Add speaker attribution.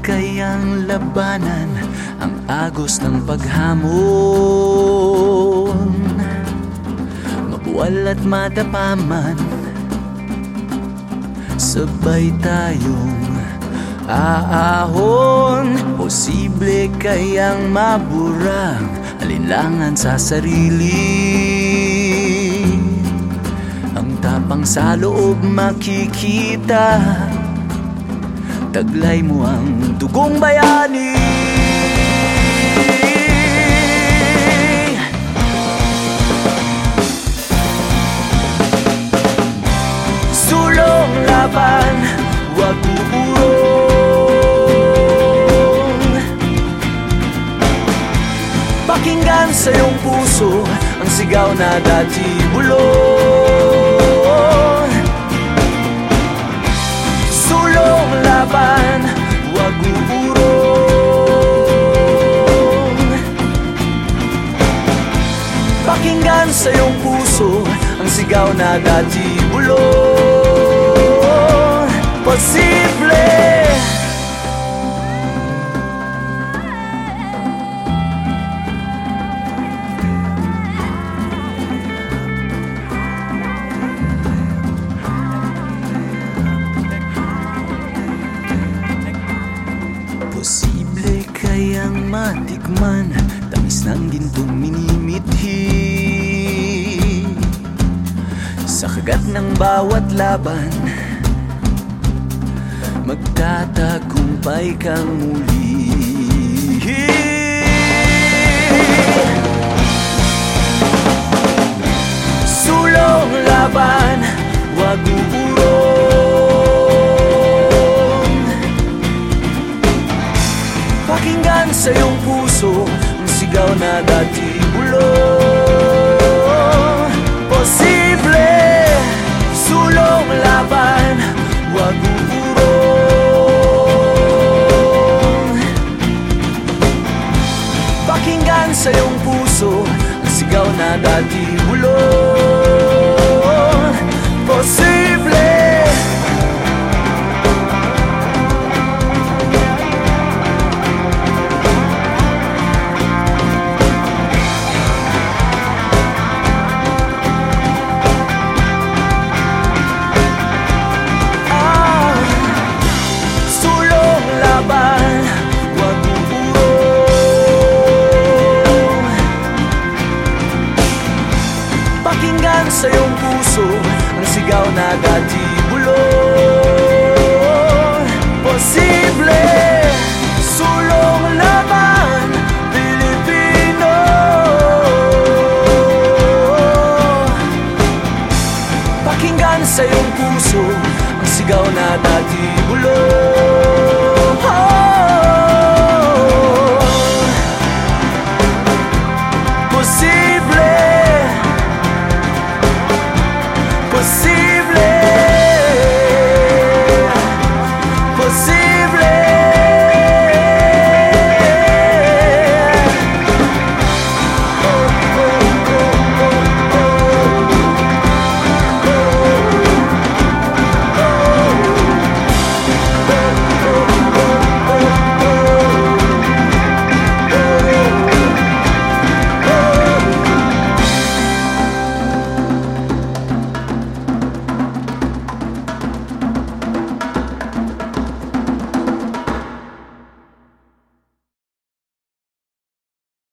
Speaker 1: kayang labanan ang agos ng paghamon? Mabuwal at madapaman Sabay tayong aahon. Posible kayang maburang Alinlangan sa sarili. Ang tapang sa loob makikita Taglay mo ang dugong bayani. Sulong laban, wag uurong Pakinggan sa iyong puso Ang sigaw na dati bulong Pakinggan sa iyong puso Ang sigaw na dati bulong Posible. Posible kayang matikman Tamis ng gintong minimithi Sa kagat ng bawat laban. Magtatagumpay kang muli. Sulong laban, wag uurong Pakinggan sa iyong puso Ang sigaw na dati bulong sa iyong puso Ang sigaw na dati bulong Pakinggan sa iyong puso Ang sigaw na dati bulong Posible Sulong laban Pilipino. Pakinggan sa iyong puso Ang sigaw na dati bulong Posible Posible